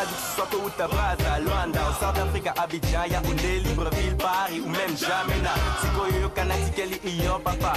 Paradis, Soto ou Tabraza, Luanda, au South Africa, Abidjan, Yaoundé, Libreville, Paris ou même Jamena. Si Sikoyo, Kanati, Kelly, Iyo, Papa.